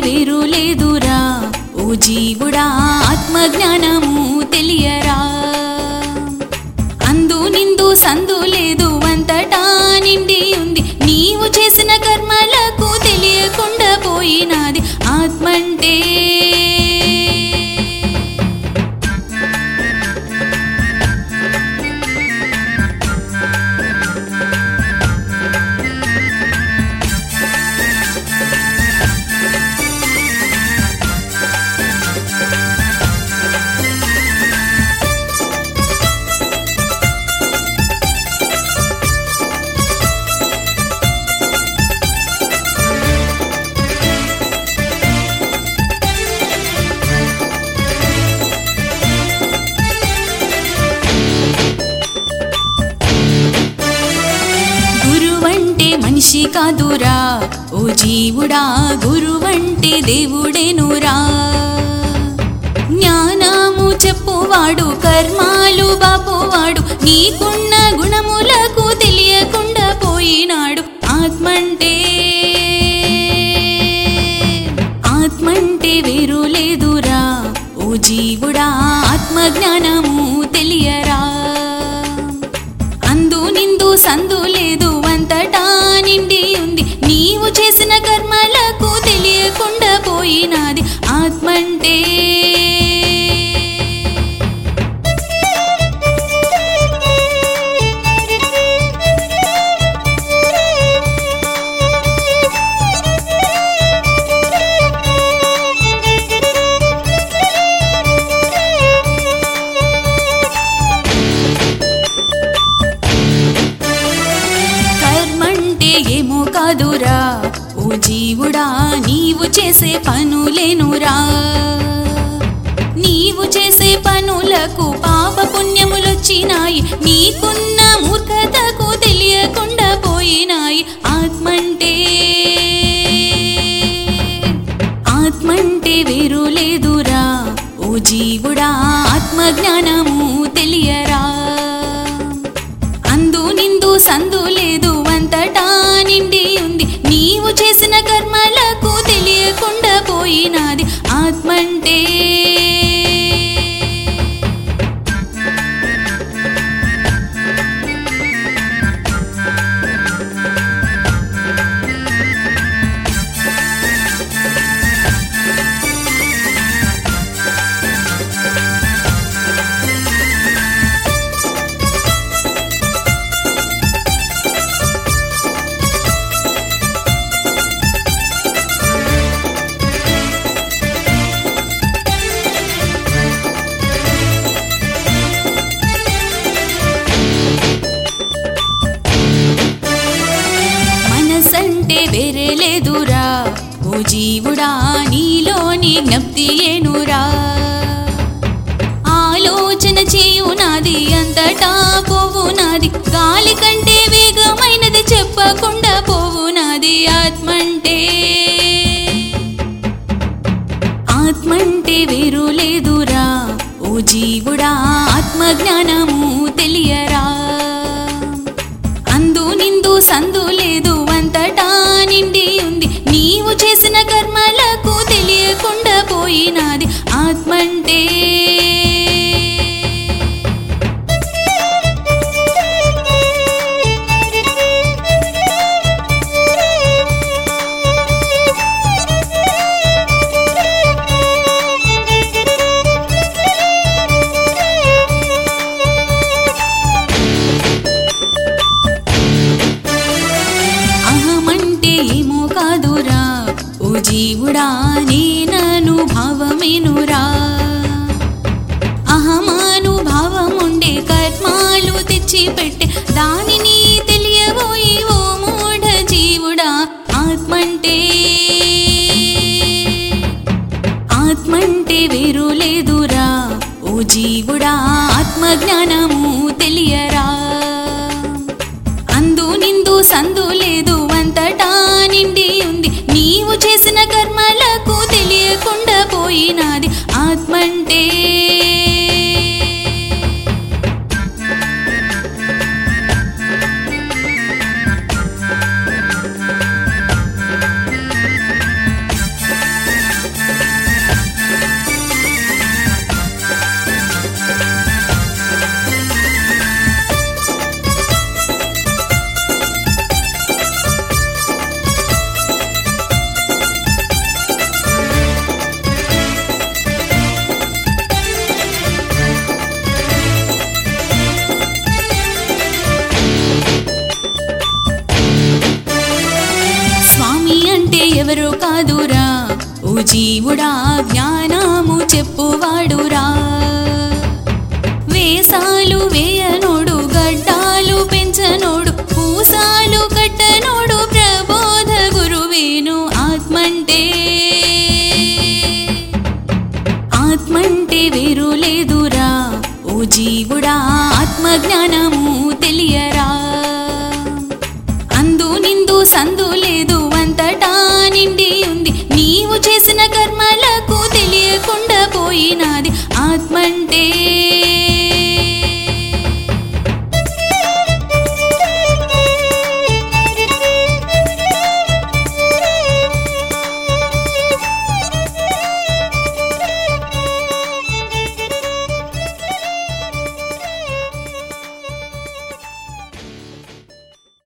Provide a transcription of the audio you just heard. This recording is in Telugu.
విరులేదురా? లేదురా ఓ జీవుడా ఆత్మజ్ఞానము తెలియరా? అందు నిందు సందు లేదు అంతటా నిండి ఉంది. నీవు చేసిన కర్మలకు తెలియకుండా పోయినాది. ఆత్మంటే మనిషి కాదురా ఓ జీవుడా గురువంటే దేవుడేనురా. జ్ఞానము చెప్పువాడు కర్మాలు బాపువాడు నీకున్న గుణములకు తెలియకుండా పోయినాడు. ఆత్మంటే ఆత్మంటే వేరు లేదురా ఓ జీవుడా ఆత్మజ్ఞానము చేసే పనులేనురా. నీవు చేసే పనులకు పాప పుణ్యములొచ్చినాయి నీకున్న మూర్ఖతకు తెలియకుండా పోయినాయి. ఆత్మంటే ఆత్మంటే వేరు లేదురా. ఓ జీవుడా ఆత్మజ్ఞానము ఆత్మంటే మనసంటే జీవుడా నీలోని జ్ఞప్తి ఏనురా ఆలోచన చేయునాది అంతటా పోవునాది గాలి కంటే వేగమైనది చెప్పకుండా పోవునాది ఆత్మంటే. ఆత్మంటే వేరు లేదురా ఓ జీవుడా ఆత్మజ్ఞానము తెలియరా. అందు నిందు సందు లేదు అంతటా నిండి ఉంది. నీవు చేసిన కర్మలకు తెలియకుండా పోయినది. ఆత్మంటే దేవుడా జీవుడా నేనను భావమేనురా కర్మాలు తెచ్చిపెట్టే. దానిని తెలియబోయి ఓ మూఢ జీవుడా ఆత్మంటే. ఆత్మంటే వేరు లేదురా. ఓ జీవుడా ఆత్మజ్ఞానము తెలియరా. అందు నిందు సందు లేదు కాదురా ఓ జీవుడా జ్ఞానము చెప్పువాడురా. వేసాలు వేయనోడు గడ్డాలు పెంచనోడు పూసాలు కట్టనోడు ప్రబోధ గురువేను ఆత్మంటే. ఆత్మంటే వేరు లేదురా ఓ జీవుడా ఆత్మజ్ఞానము